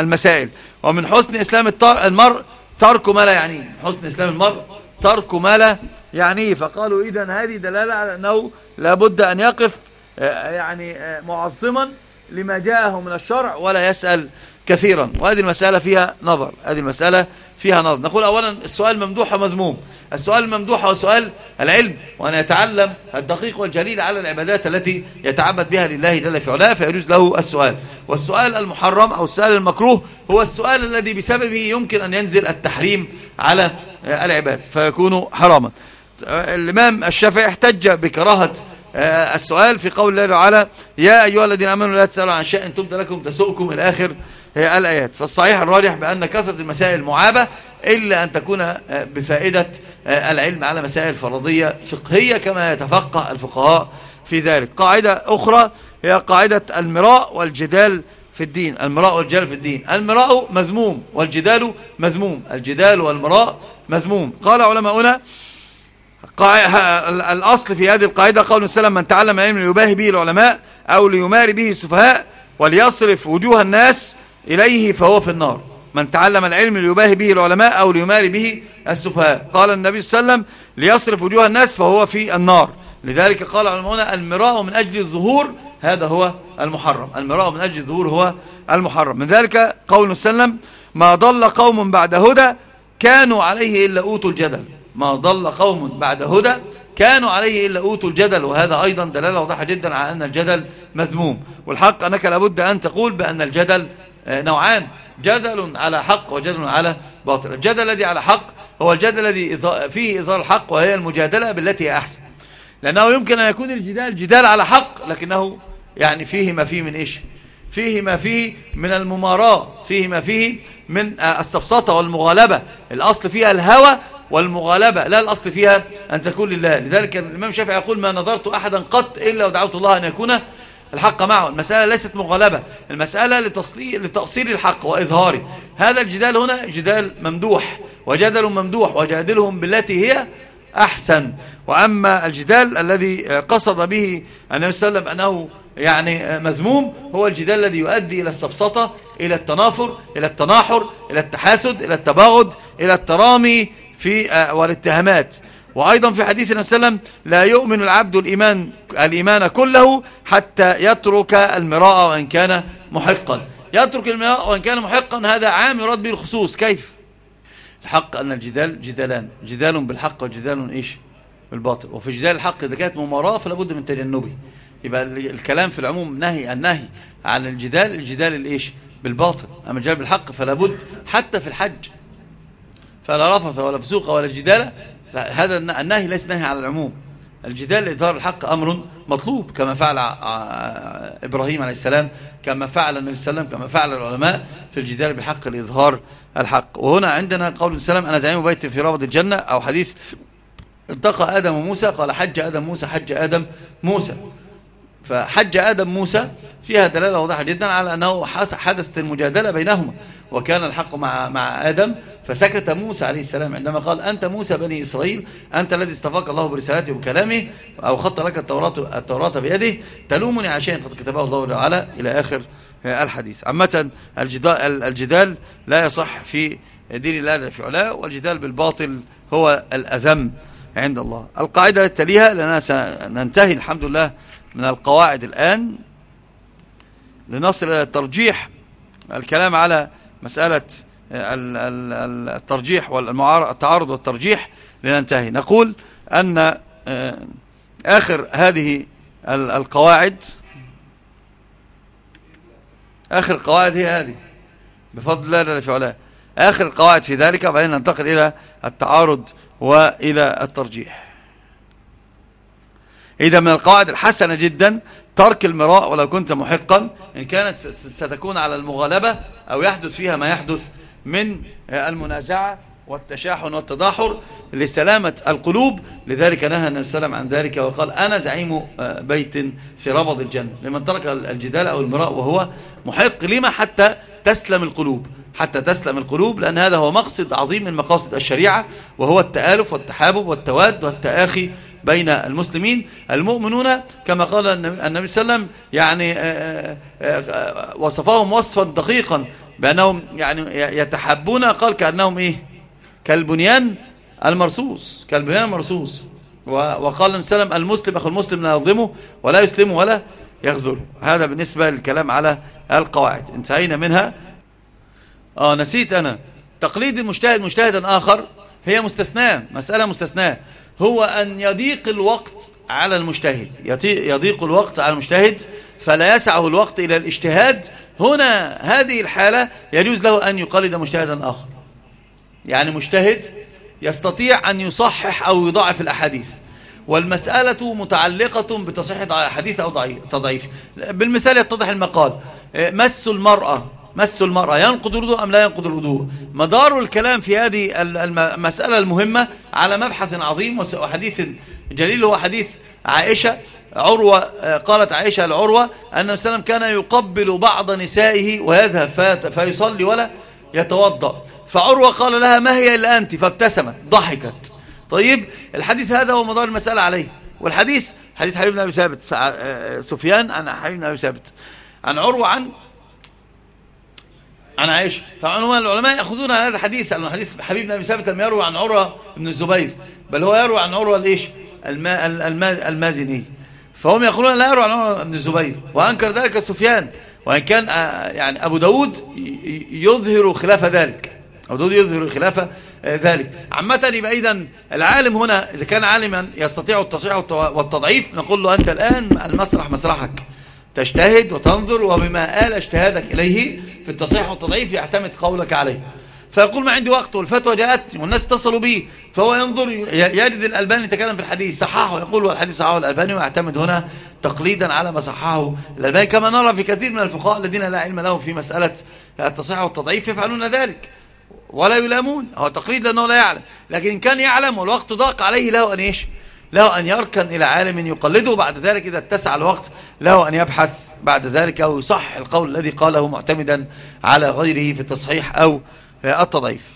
المسائل. ومن حسن إسلام المرء ترك ما لا يعنيه حسن إسلام المرء ترك ما لا يعنيه فقالوا إذا هذه دلالة على أنه لابد أن يقف آه، يعني آه، معظما لما جاءه من الشرع ولا يسأل كثيرا. وهذه المسألة فيها نظر هذه المسألة فيها نظر. نقول أولا السؤال ممدوح ومذموم. السؤال الممدوح هو سؤال العلم وأن يتعلم الدقيق والجليل على العبادات التي يتعبد بها لله جل في علاه فيجوز له السؤال. والسؤال المحرم أو السؤال المكروه هو السؤال الذي بسببه يمكن أن ينزل التحريم على العباد فيكون حراما. الإمام الشافعي احتج بكراهة آه، السؤال في قول الله تعالى يا أيها الذين آمنوا لا تسألوا عن شيء تبد لكم تسؤكم إلى آه، الآيات. فالصحيح الراجح بأن كثرة المسائل معابة إلا أن تكون آه، بفائدة العلم على مسائل فرضية فقهية كما يتفقه الفقهاء في ذلك. قاعدة أخرى هي قاعدة المراء والجدال في الدين. المراء والجدال في الدين. المراء مذموم والجدال مذموم. الجدال والمراء مذموم. قال علماؤنا الأصل في هذه القاعدة قول السلام من تعلم العلم ليباهي به العلماء أو ليماري به السفهاء وليصرف وجوه الناس إليه فهو في النار. من تعلم العلم ليباهي به العلماء أو ليماري به السفهاء. قال النبي صلى الله عليه وسلم ليصرف وجوه الناس فهو في النار. لذلك قال علماؤنا المراء من أجل الظهور هذا هو المحرم. المراء من أجل الظهور هو المحرم. من ذلك قول وسلم ما ضل قوم بعد هدى كانوا عليه إلا أوتوا الجدل. ما ضل قوم بعد هدى كانوا عليه إلا أوتوا الجدل. وهذا أيضا دلالة واضحة جدا على أن الجدل مذموم. والحق أنك لابد أن تقول بأن الجدل نوعان. جدل على حق وجدل على باطل. الجدل الذي على حق هو الجدل الذي فيه إظهار الحق وهي المجادلة بالتي هي أحسن. لأنه يمكن أن يكون الجدال جدال على حق لكنه يعني فيه ما فيه من إيش؟ فيه ما فيه من المماراة فيه ما فيه من آه، السفسطة والمغالبة. الأصل فيها الهوى والمغالبة لا الأصل فيها أن تكون لله. لذلك الإمام الشافعي يقول ما نظرت أحدا قط إلا ودعوت الله أن يكون الحق معه. المسألة ليست مغالبة المسألة لتأصيل الحق وإظهاره. هذا الجدال هنا جدال ممدوح وجدل ممدوح وجادلهم بالتي هي أحسن. وأما الجدال الذي قصد به النبي صلى الله عليه وسلم أنه يعني مذموم هو الجدال الذي يؤدي إلى السفسطة إلى التنافر إلى التناحر إلى التحاسد إلى التباغض إلى الترامي في آه، والاتهامات. وأيضا في حديث النبي صلى الله عليه وسلم لا يؤمن العبد الإيمان, الإيمان كله حتى يترك المراء وإن كان محقا. يترك المراء وإن كان محقا هذا عام يراد به الخصوص. كيف؟ الحق أن الجدال جدالان جدال بالحق وجدال إيش؟ بالباطل. وفي جدال الحق إذا كانت مماراة فلا بد من تجنبه. يبقى الكلام في العموم نهي النهي عن الجدال الجدال الإيش؟ بالباطل. أما الجدال بالحق فلا بد حتى في الحج. فلا رفث ولا فسوق ولا جدال هذا النهي ليس نهي على العموم. الجدال لإظهار الحق أمر مطلوب كما فعل إبراهيم عليه السلام كما فعل النبي صلى الله عليه وسلم كما فعل العلماء في الجدال بالحق لإظهار الحق. وهنا عندنا قول السلام أنا زعيم بيت في روض الجنة أو حديث التقى آدم وموسى قال حج آدم موسى حج آدم موسى. فحج آدم موسى فيها دلالة واضحة جدا على أنه حدثت المجادلة بينهما. وكان الحق مع, مع آدم فسكت موسى عليه السلام عندما قال أنت موسى بني إسرائيل أنت الذي استفاق الله برسالته وكلامه أو خط لك التوراة, التوراة بيده تلومني عشان قد كتبه الله تعالى إلى آخر الحديث. عامة الجدال, الجدال لا يصح في دين الله في علاه والجدال بالباطل هو الأذم عند الله. القاعدة التالية لأننا سننتهي الحمد لله من القواعد الآن لنصل إلى الترجيح الكلام على مسألة الترجيح والتعارض والترجيح لننتهي. نقول أن آه، آخر هذه القواعد آخر القواعد هي هذه. بفضل الله جل في علاه آخر القواعد في ذلك وبعدين ننتقل إلى التعارض وإلى الترجيح. إذا من القواعد الحسنة جدا ترك المراء ولو كنت محقا إن كانت ستكون على المغالبة أو يحدث فيها ما يحدث من المنازعة والتشاحن والتداحر لسلامة القلوب. لذلك نهى النبي صلى الله عليه وسلم عن ذلك وقال أنا زعيم آه، بيت في ربض الجنة. لمن ترك الجدال أو المراء وهو محق لما حتى تسلم القلوب؟ حتى تسلم القلوب لأن هذا هو مقصد عظيم من مقاصد الشريعة وهو التآلف والتحابب والتواد والتآخي بين المسلمين المؤمنون كما قال النبي صلى الله عليه وسلم يعني آه، آه، وصفهم وصفا دقيقا بأنهم يعني يتحبون قال كأنهم إيه؟ كالبنيان المرصوص كالبنيان المرصوص. وقال النبي صلى الله عليه وسلم المسلم أخو المسلم لا يظلمه ولا يسلمه ولا يخذله. هذا بالنسبة للكلام على القواعد. انتهينا منها. آه نسيت أنا. تقليد المجتهد مجتهدا آخر هي مستثناء مسألة مستثناء. هو أن يضيق الوقت على المجتهد. يضيق الوقت على المجتهد فلا يسعه الوقت إلى الاجتهاد. هنا هذه الحالة يجوز له أن يقلد مجتهدا آخر. يعني مجتهد يستطيع أن يصحح أو يضعف الأحاديث. والمسألة متعلقة بتصحيح حديث أو تضعيف. بالمثال يتضح المقال. مس المرأة مس المرأة ينقض الوضوء أم لا ينقض الوضوء؟ مدار الكلام في هذه المسألة المهمة على مبحث عظيم وحديث جليل هو حديث عائشة عروة قالت عائشة العروة أن السلام كان يقبل بعض نسائه ويذهب فيصلي ولا يتوضأ. فعروة قال لها ما هي إلا أنت؟ فابتسمت ضحكت. طيب الحديث هذا هو مدار المسألة عليه. والحديث حديث حبيبنا أبي ثابت سفيان عن حبيبنا أبي ثابت. عن عروة عن عن عائشة. طبعا العلماء يأخذون هذا الحديث عن حديث حبيبنا أبي ثابت لم يروي عن عروة بن الزبير. بل هو يروي عن عروة الإيش؟ المازني. فهم يقولون لا يروي عن عروة بن الزبير. وأنكر ذلك سفيان. وإن كان آه، يعني أبو داود يظهر خلاف ذلك. أبو داود يظهر خلاف آه، ذلك. عامة يبقى إذا العالم هنا إذا كان عالما يستطيع التصحيح والتضعيف نقول له أنت الآن المسرح مسرحك. تجتهد وتنظر وبما آل اجتهادك إليه في التصحيح والتضعيف يعتمد قولك عليه. فيقول ما عندي وقت والفتوى جاءت والناس اتصلوا به فهو ينظر يجد الألباني يتكلم في الحديث صححه يقول والحديث صححه الألباني ويعتمد هنا تقليدا على ما صححه الألباني. كما نرى في كثير من الفقهاء الذين لا علم لهم في مسألة التصحيح والتضعيف يفعلون ذلك ولا يلامون. هو تقليد لأنه لا يعلم لكن إن كان يعلم والوقت ضاق عليه له أن إيش؟ له أن يركن إلى عالم يقلده بعد ذلك إذا اتسع الوقت له أن يبحث بعد ذلك أو يصح القول الذي قاله معتمدا على غيره في التصحيح أو التضعيف.